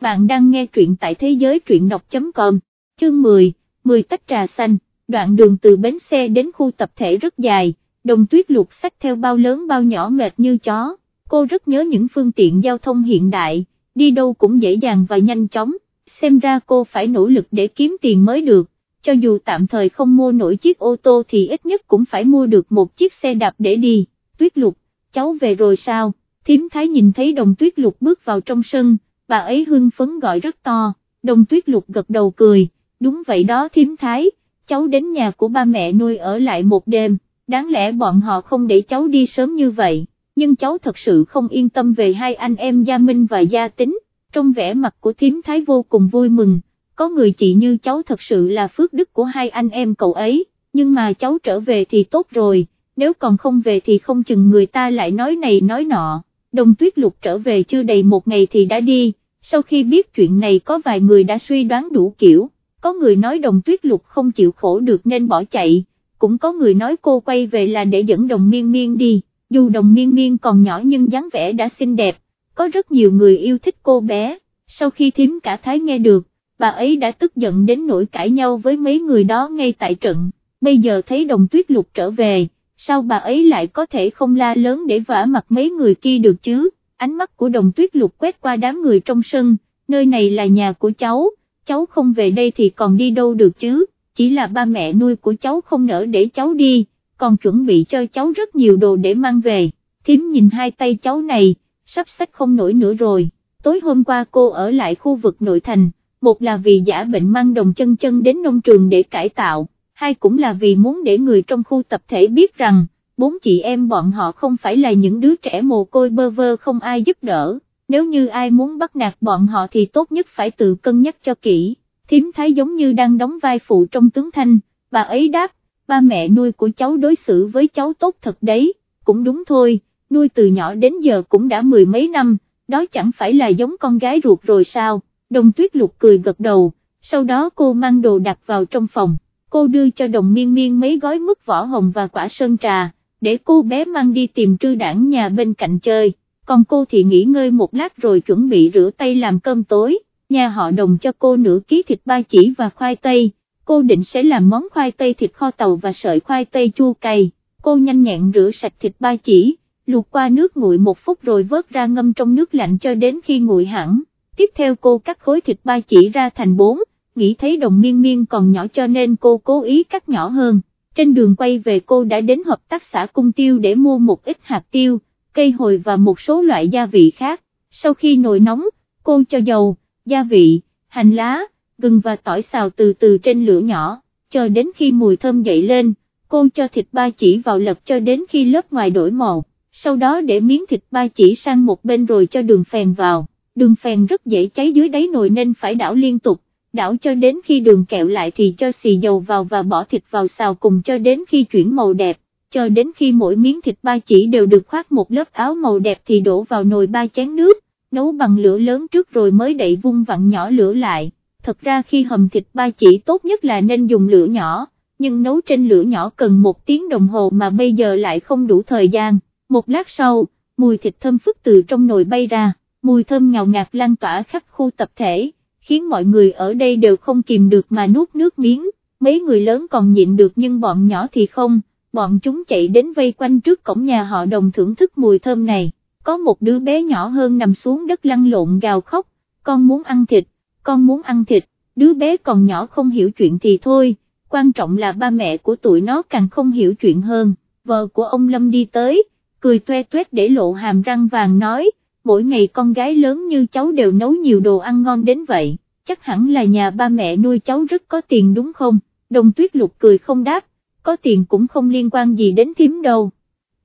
bạn đang nghe truyện tại thế giới truyện đọc.com, chương 10, 10 tách trà xanh, đoạn đường từ bến xe đến khu tập thể rất dài, đồng tuyết lục sách theo bao lớn bao nhỏ mệt như chó, cô rất nhớ những phương tiện giao thông hiện đại, đi đâu cũng dễ dàng và nhanh chóng, xem ra cô phải nỗ lực để kiếm tiền mới được, cho dù tạm thời không mua nổi chiếc ô tô thì ít nhất cũng phải mua được một chiếc xe đạp để đi, tuyết lục, cháu về rồi sao, thím thái nhìn thấy đồng tuyết lục bước vào trong sân, bà ấy hưng phấn gọi rất to, đồng tuyết lục gật đầu cười, đúng vậy đó thím thái, cháu đến nhà của ba mẹ nuôi ở lại một đêm, đáng lẽ bọn họ không để cháu đi sớm như vậy, nhưng cháu thật sự không yên tâm về hai anh em Gia Minh và Gia Tính, trong vẻ mặt của thím thái vô cùng vui mừng, có người chị như cháu thật sự là phước đức của hai anh em cậu ấy, nhưng mà cháu trở về thì tốt rồi, nếu còn không về thì không chừng người ta lại nói này nói nọ đồng tuyết lục trở về chưa đầy một ngày thì đã đi, sau khi biết chuyện này có vài người đã suy đoán đủ kiểu, có người nói đồng tuyết lục không chịu khổ được nên bỏ chạy, cũng có người nói cô quay về là để dẫn đồng miên miên đi, dù đồng miên miên còn nhỏ nhưng dáng vẻ đã xinh đẹp, có rất nhiều người yêu thích cô bé, sau khi thím cả thái nghe được, bà ấy đã tức giận đến nỗi cãi nhau với mấy người đó ngay tại trận, bây giờ thấy đồng tuyết lục trở về sao bà ấy lại có thể không la lớn để vả mặt mấy người kia được chứ, ánh mắt của đồng tuyết lục quét qua đám người trong sân, nơi này là nhà của cháu, cháu không về đây thì còn đi đâu được chứ, chỉ là ba mẹ nuôi của cháu không nỡ để cháu đi, còn chuẩn bị cho cháu rất nhiều đồ để mang về, thím nhìn hai tay cháu này, sắp sách không nổi nữa rồi, tối hôm qua cô ở lại khu vực nội thành, một là vì giả bệnh mang đồng chân chân đến nông trường để cải tạo hai cũng là vì muốn để người trong khu tập thể biết rằng, bốn chị em bọn họ không phải là những đứa trẻ mồ côi bơ vơ không ai giúp đỡ, nếu như ai muốn bắt nạt bọn họ thì tốt nhất phải tự cân nhắc cho kỹ, thím thái giống như đang đóng vai phụ trong tướng thanh, bà ấy đáp, ba mẹ nuôi của cháu đối xử với cháu tốt thật đấy, cũng đúng thôi, nuôi từ nhỏ đến giờ cũng đã mười mấy năm, đó chẳng phải là giống con gái ruột rồi sao, đồng tuyết lục cười gật đầu, sau đó cô mang đồ đặt vào trong phòng cô đưa cho đồng miên miên mấy gói mứt vỏ hồng và quả sơn trà, để cô bé mang đi tìm trư đảng nhà bên cạnh chơi, còn cô thì nghỉ ngơi một lát rồi chuẩn bị rửa tay làm cơm tối, nhà họ đồng cho cô nửa ký thịt ba chỉ và khoai tây, cô định sẽ làm món khoai tây thịt kho tàu và sợi khoai tây chua cay, cô nhanh nhẹn rửa sạch thịt ba chỉ, luộc qua nước nguội một phút rồi vớt ra ngâm trong nước lạnh cho đến khi nguội hẳn, tiếp theo cô cắt khối thịt ba chỉ ra thành bốn, nghĩ thấy đồng miên miên còn nhỏ cho nên cô cố ý cắt nhỏ hơn, trên đường quay về cô đã đến hợp tác xã cung tiêu để mua một ít hạt tiêu, cây hồi và một số loại gia vị khác, sau khi nồi nóng, cô cho dầu, gia vị, hành lá, gừng và tỏi xào từ từ trên lửa nhỏ, chờ đến khi mùi thơm dậy lên, cô cho thịt ba chỉ vào lật cho đến khi lớp ngoài đổi màu, sau đó để miếng thịt ba chỉ sang một bên rồi cho đường phèn vào, đường phèn rất dễ cháy dưới đáy nồi nên phải đảo liên tục, đảo cho đến khi đường kẹo lại thì cho xì dầu vào và bỏ thịt vào xào cùng cho đến khi chuyển màu đẹp, cho đến khi mỗi miếng thịt ba chỉ đều được khoác một lớp áo màu đẹp thì đổ vào nồi ba chén nước, nấu bằng lửa lớn trước rồi mới đậy vung vặn nhỏ lửa lại, thật ra khi hầm thịt ba chỉ tốt nhất là nên dùng lửa nhỏ, nhưng nấu trên lửa nhỏ cần một tiếng đồng hồ mà bây giờ lại không đủ thời gian, một lát sau, mùi thịt thơm phức từ trong nồi bay ra, mùi thơm ngào ngạt lan tỏa khắp khu tập thể khiến mọi người ở đây đều không kìm được mà nuốt nước miếng, mấy người lớn còn nhịn được nhưng bọn nhỏ thì không, bọn chúng chạy đến vây quanh trước cổng nhà họ đồng thưởng thức mùi thơm này, có một đứa bé nhỏ hơn nằm xuống đất lăn lộn gào khóc, con muốn ăn thịt, con muốn ăn thịt, đứa bé còn nhỏ không hiểu chuyện thì thôi, quan trọng là ba mẹ của tụi nó càng không hiểu chuyện hơn, vợ của ông Lâm đi tới, cười toe toét để lộ hàm răng vàng nói, mỗi ngày con gái lớn như cháu đều nấu nhiều đồ ăn ngon đến vậy, chắc hẳn là nhà ba mẹ nuôi cháu rất có tiền đúng không, đồng tuyết lục cười không đáp, có tiền cũng không liên quan gì đến thím đâu.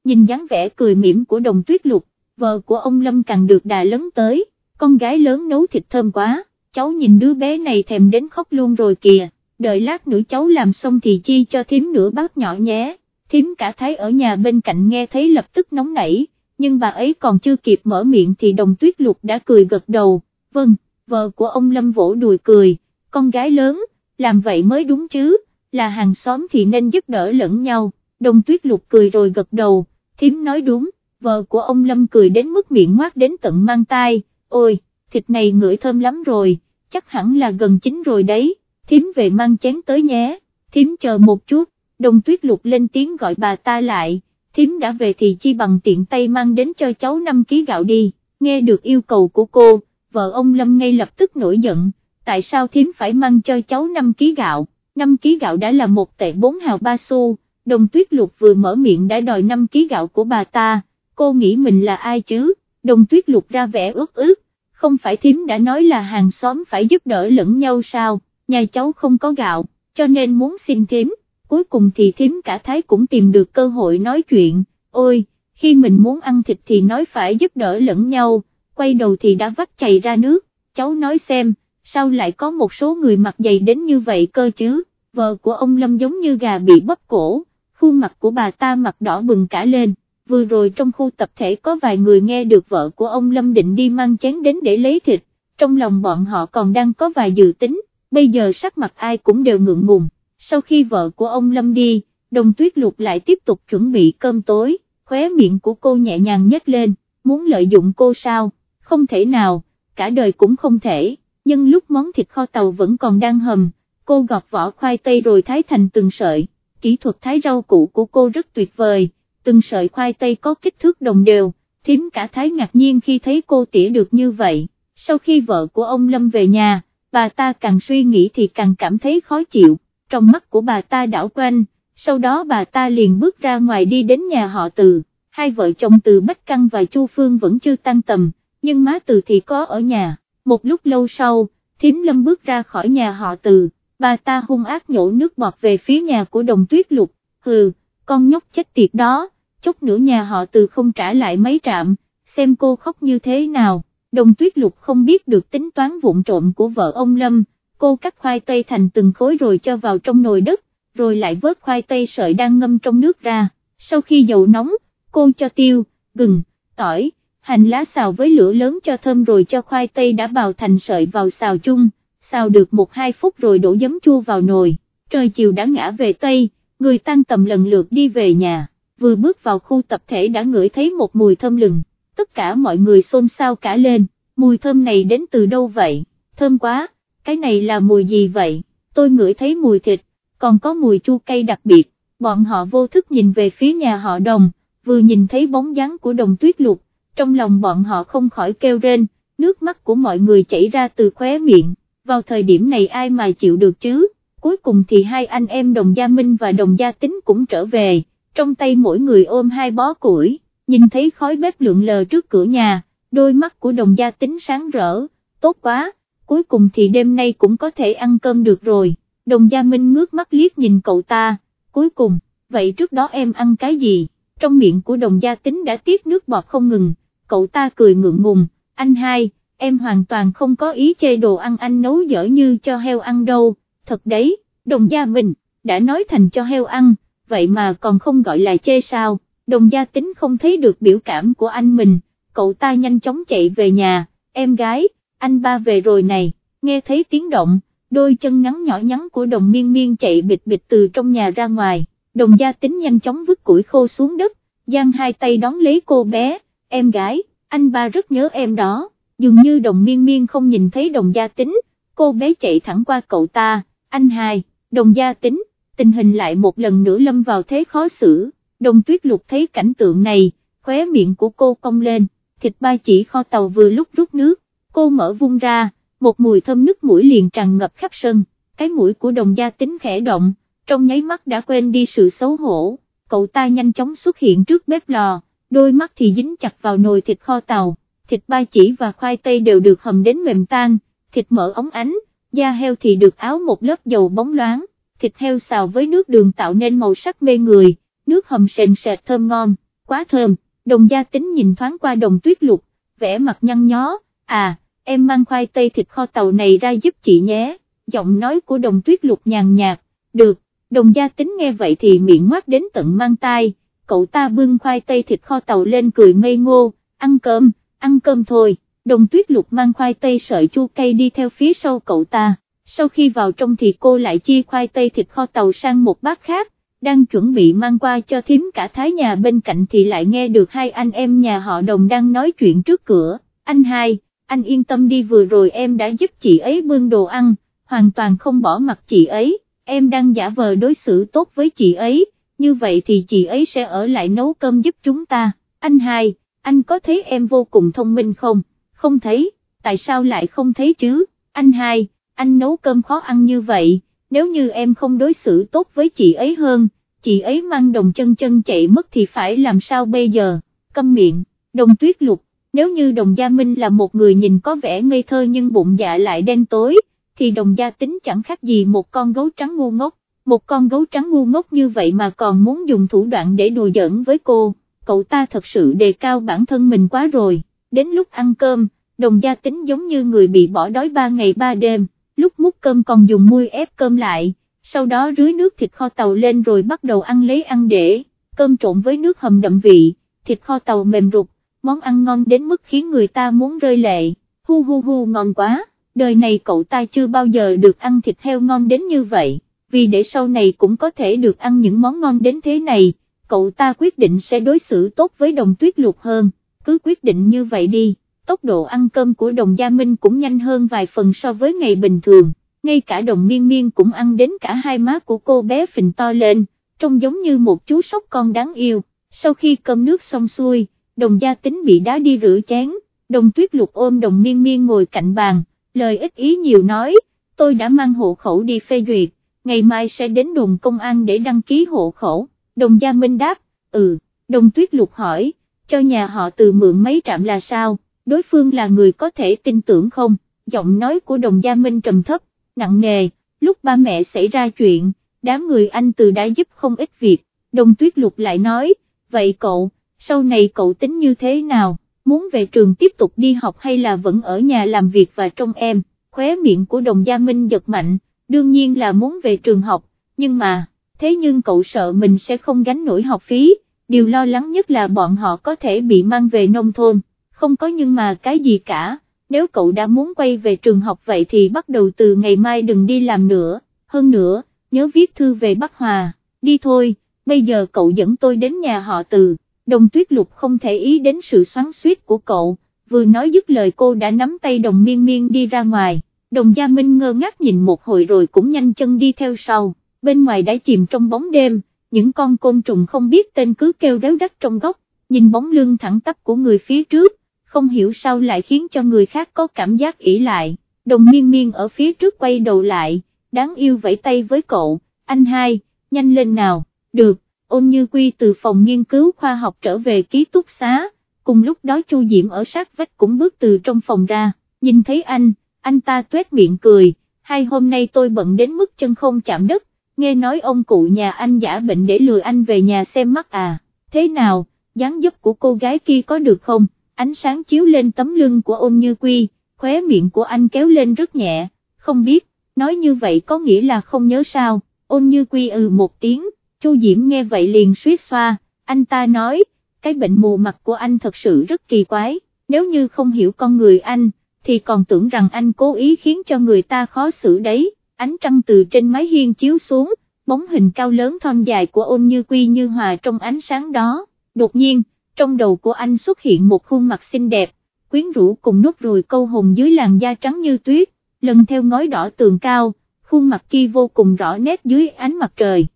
Nhìn dáng vẻ cười mỉm của đồng tuyết lục, vợ của ông Lâm càng được đà lớn tới, con gái lớn nấu thịt thơm quá, cháu nhìn đứa bé này thèm đến khóc luôn rồi kìa, đợi lát nữa cháu làm xong thì chi cho thím nửa bát nhỏ nhé, thím cả thái ở nhà bên cạnh nghe thấy lập tức nóng nảy nhưng bà ấy còn chưa kịp mở miệng thì đồng tuyết lục đã cười gật đầu, vâng, vợ của ông Lâm vỗ đùi cười, con gái lớn, làm vậy mới đúng chứ, là hàng xóm thì nên giúp đỡ lẫn nhau, đồng tuyết lục cười rồi gật đầu, thím nói đúng, vợ của ông Lâm cười đến mức miệng ngoác đến tận mang tai, ôi, thịt này ngửi thơm lắm rồi, chắc hẳn là gần chín rồi đấy, thím về mang chén tới nhé, thím chờ một chút, đồng tuyết lục lên tiếng gọi bà ta lại, thím đã về thì chi bằng tiện tay mang đến cho cháu 5 ký gạo đi, nghe được yêu cầu của cô, vợ ông Lâm ngay lập tức nổi giận, tại sao thím phải mang cho cháu 5 ký gạo, 5 ký gạo đã là một tệ 4 hào ba xu, đồng tuyết lục vừa mở miệng đã đòi 5 ký gạo của bà ta, cô nghĩ mình là ai chứ, đồng tuyết lục ra vẻ ướt ướt, không phải thím đã nói là hàng xóm phải giúp đỡ lẫn nhau sao, nhà cháu không có gạo, cho nên muốn xin thím, cuối cùng thì thím cả thái cũng tìm được cơ hội nói chuyện, ôi, khi mình muốn ăn thịt thì nói phải giúp đỡ lẫn nhau, quay đầu thì đã vắt chảy ra nước, cháu nói xem, sao lại có một số người mặc dày đến như vậy cơ chứ, vợ của ông Lâm giống như gà bị bóp cổ, khuôn mặt của bà ta mặt đỏ bừng cả lên, vừa rồi trong khu tập thể có vài người nghe được vợ của ông Lâm định đi mang chén đến để lấy thịt, trong lòng bọn họ còn đang có vài dự tính, bây giờ sắc mặt ai cũng đều ngượng ngùng, sau khi vợ của ông Lâm đi, đồng tuyết lục lại tiếp tục chuẩn bị cơm tối, khóe miệng của cô nhẹ nhàng nhếch lên, muốn lợi dụng cô sao, không thể nào, cả đời cũng không thể, nhưng lúc món thịt kho tàu vẫn còn đang hầm, cô gọt vỏ khoai tây rồi thái thành từng sợi, kỹ thuật thái rau củ của cô rất tuyệt vời, từng sợi khoai tây có kích thước đồng đều, thím cả thái ngạc nhiên khi thấy cô tỉa được như vậy, sau khi vợ của ông Lâm về nhà, bà ta càng suy nghĩ thì càng cảm thấy khó chịu, trong mắt của bà ta đảo quanh, sau đó bà ta liền bước ra ngoài đi đến nhà họ từ, hai vợ chồng từ Bách Căng và Chu Phương vẫn chưa tăng tầm, nhưng má từ thì có ở nhà, một lúc lâu sau, thím lâm bước ra khỏi nhà họ từ, bà ta hung ác nhổ nước bọt về phía nhà của đồng tuyết lục, hừ, con nhóc chết tiệt đó, chút nữa nhà họ từ không trả lại mấy trạm, xem cô khóc như thế nào, đồng tuyết lục không biết được tính toán vụn trộm của vợ ông Lâm, cô cắt khoai tây thành từng khối rồi cho vào trong nồi đất, rồi lại vớt khoai tây sợi đang ngâm trong nước ra, sau khi dầu nóng, cô cho tiêu, gừng, tỏi, hành lá xào với lửa lớn cho thơm rồi cho khoai tây đã bào thành sợi vào xào chung, xào được 1-2 phút rồi đổ giấm chua vào nồi, trời chiều đã ngã về Tây, người tăng tầm lần lượt đi về nhà, vừa bước vào khu tập thể đã ngửi thấy một mùi thơm lừng, tất cả mọi người xôn xao cả lên, mùi thơm này đến từ đâu vậy, thơm quá, cái này là mùi gì vậy, tôi ngửi thấy mùi thịt, còn có mùi chua cay đặc biệt, bọn họ vô thức nhìn về phía nhà họ đồng, vừa nhìn thấy bóng dáng của đồng tuyết lục, trong lòng bọn họ không khỏi kêu rên, nước mắt của mọi người chảy ra từ khóe miệng, vào thời điểm này ai mà chịu được chứ, cuối cùng thì hai anh em đồng gia Minh và đồng gia Tính cũng trở về, trong tay mỗi người ôm hai bó củi, nhìn thấy khói bếp lượn lờ trước cửa nhà, đôi mắt của đồng gia Tính sáng rỡ, tốt quá, cuối cùng thì đêm nay cũng có thể ăn cơm được rồi, đồng gia Minh ngước mắt liếc nhìn cậu ta, cuối cùng, vậy trước đó em ăn cái gì, trong miệng của đồng gia Tính đã tiết nước bọt không ngừng, cậu ta cười ngượng ngùng, anh hai, em hoàn toàn không có ý chê đồ ăn anh nấu dở như cho heo ăn đâu, thật đấy, đồng gia Minh đã nói thành cho heo ăn, vậy mà còn không gọi là chê sao, đồng gia tính không thấy được biểu cảm của anh mình, cậu ta nhanh chóng chạy về nhà, em gái, anh ba về rồi này, nghe thấy tiếng động, đôi chân ngắn nhỏ nhắn của đồng miên miên chạy bịch bịch từ trong nhà ra ngoài, đồng gia tính nhanh chóng vứt củi khô xuống đất, giang hai tay đón lấy cô bé, em gái, anh ba rất nhớ em đó, dường như đồng miên miên không nhìn thấy đồng gia tính, cô bé chạy thẳng qua cậu ta, anh hai, đồng gia tính, tình hình lại một lần nữa lâm vào thế khó xử, đồng tuyết lục thấy cảnh tượng này, khóe miệng của cô cong lên, thịt ba chỉ kho tàu vừa lúc rút nước, cô mở vung ra, một mùi thơm nước mũi liền tràn ngập khắp sân, cái mũi của đồng gia tính khẽ động, trong nháy mắt đã quên đi sự xấu hổ, cậu ta nhanh chóng xuất hiện trước bếp lò, đôi mắt thì dính chặt vào nồi thịt kho tàu, thịt ba chỉ và khoai tây đều được hầm đến mềm tan, thịt mỡ ống ánh, da heo thì được áo một lớp dầu bóng loáng, thịt heo xào với nước đường tạo nên màu sắc mê người, nước hầm sền sệt thơm ngon, quá thơm, đồng gia tính nhìn thoáng qua đồng tuyết lục, vẽ mặt nhăn nhó, à, em mang khoai tây thịt kho tàu này ra giúp chị nhé, giọng nói của đồng tuyết lục nhàn nhạt, được, đồng gia tính nghe vậy thì miệng ngoác đến tận mang tai, cậu ta bưng khoai tây thịt kho tàu lên cười ngây ngô, ăn cơm, ăn cơm thôi, đồng tuyết lục mang khoai tây sợi chua cay đi theo phía sau cậu ta, sau khi vào trong thì cô lại chia khoai tây thịt kho tàu sang một bát khác, đang chuẩn bị mang qua cho thím cả thái nhà bên cạnh thì lại nghe được hai anh em nhà họ đồng đang nói chuyện trước cửa, anh hai, anh yên tâm đi vừa rồi em đã giúp chị ấy bưng đồ ăn, hoàn toàn không bỏ mặt chị ấy, em đang giả vờ đối xử tốt với chị ấy, như vậy thì chị ấy sẽ ở lại nấu cơm giúp chúng ta, anh hai, anh có thấy em vô cùng thông minh không, không thấy, tại sao lại không thấy chứ, anh hai, anh nấu cơm khó ăn như vậy, nếu như em không đối xử tốt với chị ấy hơn, chị ấy mang đồng chân chân chạy mất thì phải làm sao bây giờ, câm miệng, đồng tuyết lục, nếu như đồng gia Minh là một người nhìn có vẻ ngây thơ nhưng bụng dạ lại đen tối, thì đồng gia tính chẳng khác gì một con gấu trắng ngu ngốc, một con gấu trắng ngu ngốc như vậy mà còn muốn dùng thủ đoạn để đùa giỡn với cô, cậu ta thật sự đề cao bản thân mình quá rồi, đến lúc ăn cơm, đồng gia tính giống như người bị bỏ đói ba ngày ba đêm, lúc múc cơm còn dùng muôi ép cơm lại, sau đó rưới nước thịt kho tàu lên rồi bắt đầu ăn lấy ăn để, cơm trộn với nước hầm đậm vị, thịt kho tàu mềm rụt, món ăn ngon đến mức khiến người ta muốn rơi lệ, hu hu hu ngon quá, đời này cậu ta chưa bao giờ được ăn thịt heo ngon đến như vậy, vì để sau này cũng có thể được ăn những món ngon đến thế này, cậu ta quyết định sẽ đối xử tốt với đồng tuyết lục hơn, cứ quyết định như vậy đi, tốc độ ăn cơm của đồng gia Minh cũng nhanh hơn vài phần so với ngày bình thường, ngay cả đồng miên miên cũng ăn đến cả hai má của cô bé phình to lên, trông giống như một chú sóc con đáng yêu, sau khi cơm nước xong xuôi, đồng gia tính bị đá đi rửa chén, đồng tuyết lục ôm đồng miên miên ngồi cạnh bàn, lời ít ý nhiều nói, tôi đã mang hộ khẩu đi phê duyệt, ngày mai sẽ đến đồn công an để đăng ký hộ khẩu, đồng gia Minh đáp, ừ, đồng tuyết lục hỏi, cho nhà họ từ mượn mấy trạm là sao, đối phương là người có thể tin tưởng không, giọng nói của đồng gia Minh trầm thấp, nặng nề, lúc ba mẹ xảy ra chuyện, đám người anh từ đã giúp không ít việc, đồng tuyết lục lại nói, vậy cậu, sau này cậu tính như thế nào, muốn về trường tiếp tục đi học hay là vẫn ở nhà làm việc và trông em, khóe miệng của đồng gia Minh giật mạnh, đương nhiên là muốn về trường học, nhưng mà, thế nhưng cậu sợ mình sẽ không gánh nổi học phí, điều lo lắng nhất là bọn họ có thể bị mang về nông thôn, không có nhưng mà cái gì cả, nếu cậu đã muốn quay về trường học vậy thì bắt đầu từ ngày mai đừng đi làm nữa, hơn nữa, nhớ viết thư về Bắc Hòa, đi thôi, bây giờ cậu dẫn tôi đến nhà họ từ đồng tuyết lục không thể ý đến sự xoắn suýt của cậu, vừa nói dứt lời cô đã nắm tay đồng miên miên đi ra ngoài, đồng gia Minh ngơ ngác nhìn một hồi rồi cũng nhanh chân đi theo sau, bên ngoài đã chìm trong bóng đêm, những con côn trùng không biết tên cứ kêu réo rắt trong góc, nhìn bóng lưng thẳng tắp của người phía trước, không hiểu sao lại khiến cho người khác có cảm giác ỉ lại, đồng miên miên ở phía trước quay đầu lại, đáng yêu vẫy tay với cậu, anh hai, nhanh lên nào, được ôn như quy từ phòng nghiên cứu khoa học trở về ký túc xá, cùng lúc đó Chu Diễm ở sát vách cũng bước từ trong phòng ra, nhìn thấy anh, anh ta tuét miệng cười, hai hôm nay tôi bận đến mức chân không chạm đất, nghe nói ông cụ nhà anh giả bệnh để lừa anh về nhà xem mắt à, thế nào, dáng dấp của cô gái kia có được không, ánh sáng chiếu lên tấm lưng của ôn như quy, khóe miệng của anh kéo lên rất nhẹ, không biết, nói như vậy có nghĩa là không nhớ sao, ôn như quy ừ một tiếng. Chu Diễm nghe vậy liền suýt xoa, anh ta nói, cái bệnh mù mặt của anh thật sự rất kỳ quái, nếu như không hiểu con người anh, thì còn tưởng rằng anh cố ý khiến cho người ta khó xử đấy, ánh trăng từ trên mái hiên chiếu xuống, bóng hình cao lớn thon dài của ôn như quy như hòa trong ánh sáng đó, đột nhiên, trong đầu của anh xuất hiện một khuôn mặt xinh đẹp, quyến rũ cùng nốt ruồi câu hồn dưới làn da trắng như tuyết, lần theo ngói đỏ tường cao, khuôn mặt kia vô cùng rõ nét dưới ánh mặt trời.